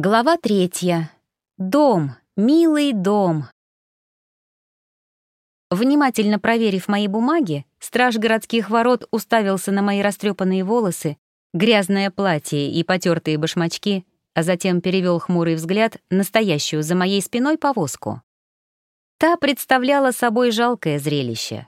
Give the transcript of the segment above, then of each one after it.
Глава третья. Дом, милый дом. Внимательно проверив мои бумаги, страж городских ворот уставился на мои растрепанные волосы, грязное платье и потертые башмачки, а затем перевел хмурый взгляд на стоящую за моей спиной повозку. Та представляла собой жалкое зрелище.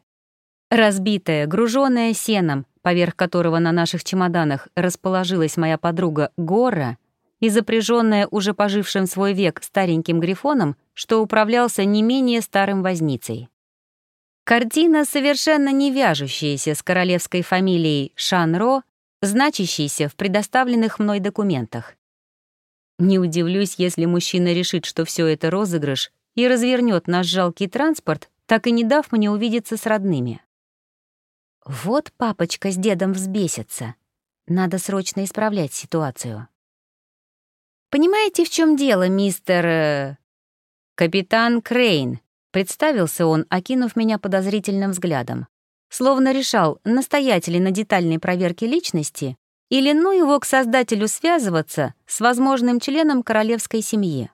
Разбитая, груженная сеном, поверх которого на наших чемоданах расположилась моя подруга Гора — и запряженная уже пожившим свой век стареньким грифоном, что управлялся не менее старым возницей. Картина, совершенно не вяжущаяся с королевской фамилией Шанро, значащейся в предоставленных мной документах. Не удивлюсь, если мужчина решит, что все это розыгрыш, и развернет наш жалкий транспорт, так и не дав мне увидеться с родными. Вот папочка с дедом взбесятся. Надо срочно исправлять ситуацию. «Понимаете, в чем дело, мистер...» э, «Капитан Крейн», — представился он, окинув меня подозрительным взглядом. Словно решал, настоятель на детальной проверке личности или ну его к создателю связываться с возможным членом королевской семьи.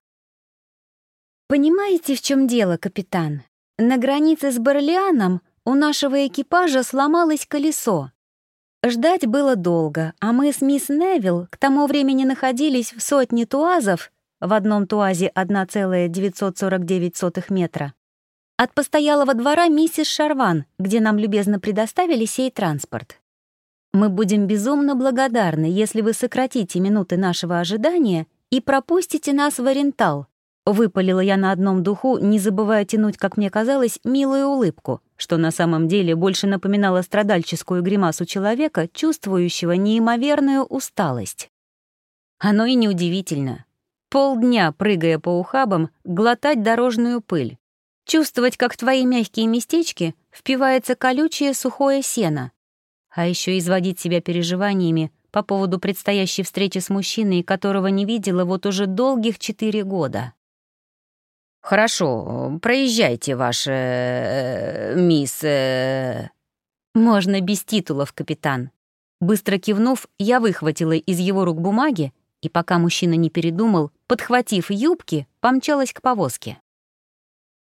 «Понимаете, в чем дело, капитан? На границе с Барлианом у нашего экипажа сломалось колесо. Ждать было долго, а мы с мисс Невилл к тому времени находились в сотне туазов, в одном туазе 1,949 метра, от постоялого двора миссис Шарван, где нам любезно предоставили сей транспорт. Мы будем безумно благодарны, если вы сократите минуты нашего ожидания и пропустите нас в Орентал, Выпалила я на одном духу, не забывая тянуть, как мне казалось, милую улыбку, что на самом деле больше напоминало страдальческую гримасу человека, чувствующего неимоверную усталость. Оно и неудивительно. Полдня, прыгая по ухабам, глотать дорожную пыль. Чувствовать, как в твои мягкие местечки впивается колючее сухое сено. А еще изводить себя переживаниями по поводу предстоящей встречи с мужчиной, которого не видела вот уже долгих четыре года. «Хорошо, проезжайте, ваша... Э, мисс...» э... «Можно без титулов, капитан». Быстро кивнув, я выхватила из его рук бумаги, и пока мужчина не передумал, подхватив юбки, помчалась к повозке.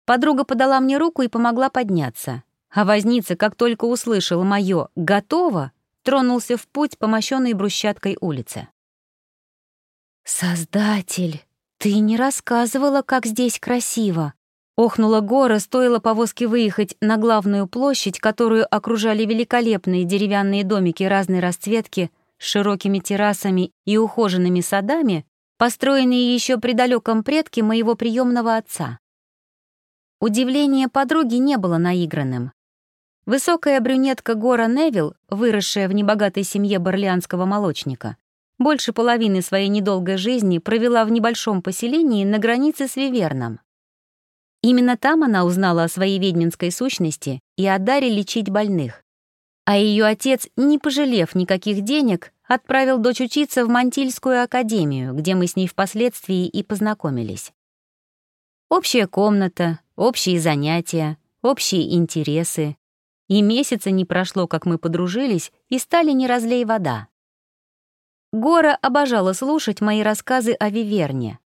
Подруга подала мне руку и помогла подняться, а возница, как только услышал моё «готово», тронулся в путь по мощенной брусчаткой улице. «Создатель!» «Ты не рассказывала, как здесь красиво!» Охнула гора, стоило повозке выехать на главную площадь, которую окружали великолепные деревянные домики разной расцветки с широкими террасами и ухоженными садами, построенные еще при далеком предке моего приемного отца. Удивление подруги не было наигранным. Высокая брюнетка Гора Невилл, выросшая в небогатой семье барлианского молочника, больше половины своей недолгой жизни провела в небольшом поселении на границе с Виверном. Именно там она узнала о своей ведьминской сущности и о даре лечить больных. А ее отец, не пожалев никаких денег, отправил дочь учиться в Мантильскую академию, где мы с ней впоследствии и познакомились. Общая комната, общие занятия, общие интересы. И месяца не прошло, как мы подружились и стали не разлей вода. Гора обожала слушать мои рассказы о Виверне.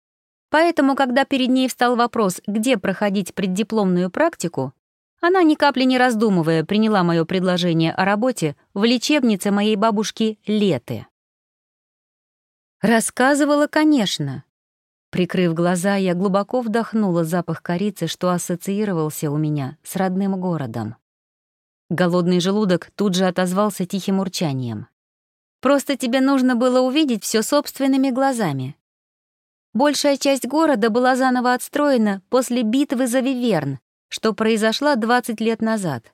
Поэтому, когда перед ней встал вопрос, где проходить преддипломную практику, она, ни капли не раздумывая, приняла мое предложение о работе в лечебнице моей бабушки Леты. Рассказывала, конечно. Прикрыв глаза, я глубоко вдохнула запах корицы, что ассоциировался у меня с родным городом. Голодный желудок тут же отозвался тихим урчанием. Просто тебе нужно было увидеть все собственными глазами. Большая часть города была заново отстроена после битвы за Виверн, что произошла 20 лет назад.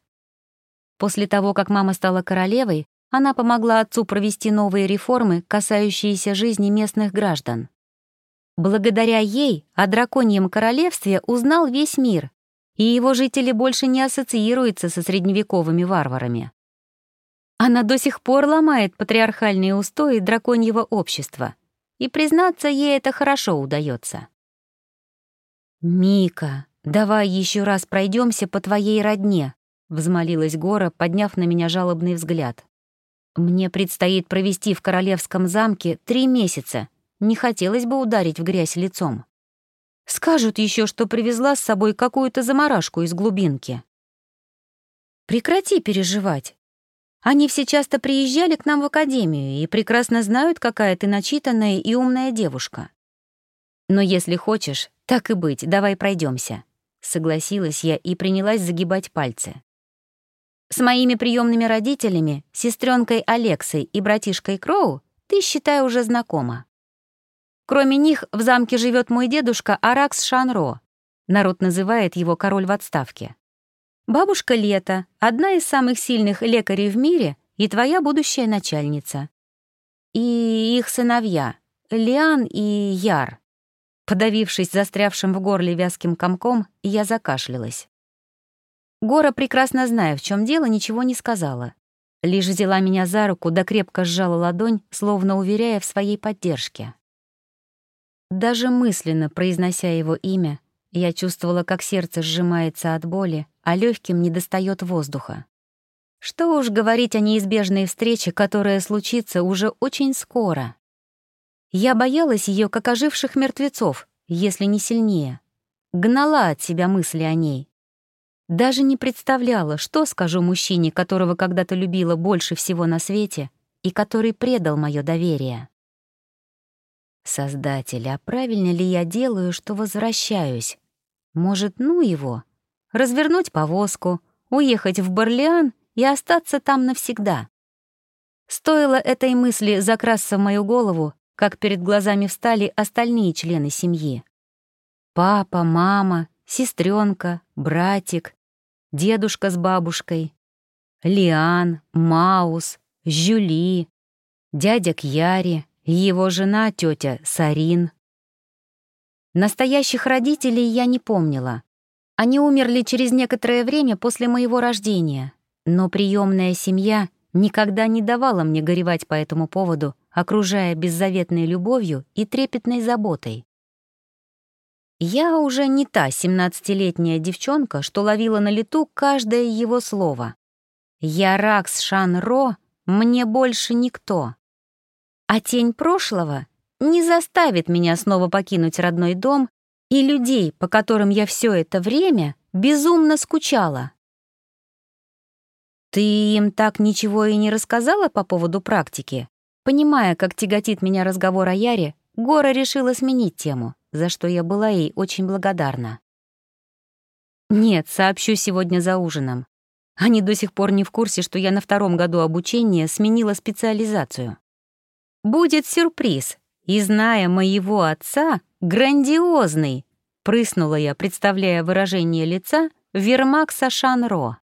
После того, как мама стала королевой, она помогла отцу провести новые реформы, касающиеся жизни местных граждан. Благодаря ей о драконьем королевстве узнал весь мир, и его жители больше не ассоциируются со средневековыми варварами. Она до сих пор ломает патриархальные устои драконьего общества. И, признаться, ей это хорошо удается. «Мика, давай еще раз пройдемся по твоей родне», — взмолилась Гора, подняв на меня жалобный взгляд. «Мне предстоит провести в королевском замке три месяца, не хотелось бы ударить в грязь лицом. Скажут еще, что привезла с собой какую-то заморашку из глубинки. Прекрати переживать. Они все часто приезжали к нам в академию и прекрасно знают, какая ты начитанная и умная девушка. Но если хочешь, так и быть, давай пройдемся. Согласилась я и принялась загибать пальцы. С моими приемными родителями, сестренкой Алексой и братишкой Кроу ты, считай, уже знакома. Кроме них в замке живет мой дедушка Аракс Шанро. Народ называет его король в отставке. Бабушка Лето, одна из самых сильных лекарей в мире и твоя будущая начальница. И их сыновья, Лиан и Яр. Подавившись застрявшим в горле вязким комком, я закашлялась. Гора, прекрасно зная, в чем дело, ничего не сказала. Лишь взяла меня за руку да крепко сжала ладонь, словно уверяя в своей поддержке. Даже мысленно произнося его имя, я чувствовала, как сердце сжимается от боли, а легким недостает воздуха. Что уж говорить о неизбежной встрече, которая случится уже очень скоро. Я боялась ее, как оживших мертвецов, если не сильнее. Гнала от себя мысли о ней. Даже не представляла, что скажу мужчине, которого когда-то любила больше всего на свете и который предал мое доверие. Создатель, а правильно ли я делаю, что возвращаюсь? Может, ну его? Развернуть повозку, уехать в Барлиан и остаться там навсегда. Стоило этой мысли закрасться в мою голову, как перед глазами встали остальные члены семьи. Папа, мама, сестренка, братик, дедушка с бабушкой, Лиан, Маус, Жюли, дядя Кьяри, его жена, тетя Сарин. Настоящих родителей я не помнила. Они умерли через некоторое время после моего рождения, но приемная семья никогда не давала мне горевать по этому поводу окружая беззаветной любовью и трепетной заботой. Я уже не та семнадцатилетняя девчонка, что ловила на лету каждое его слово. Я Ракс Шанро, мне больше никто. А тень прошлого не заставит меня снова покинуть родной дом и людей, по которым я все это время безумно скучала. «Ты им так ничего и не рассказала по поводу практики?» Понимая, как тяготит меня разговор о Яре, Гора решила сменить тему, за что я была ей очень благодарна. «Нет, сообщу сегодня за ужином. Они до сих пор не в курсе, что я на втором году обучения сменила специализацию. Будет сюрприз, и, зная моего отца, грандиозный!» Прыснула я, представляя выражение лица Вермакса Шанро.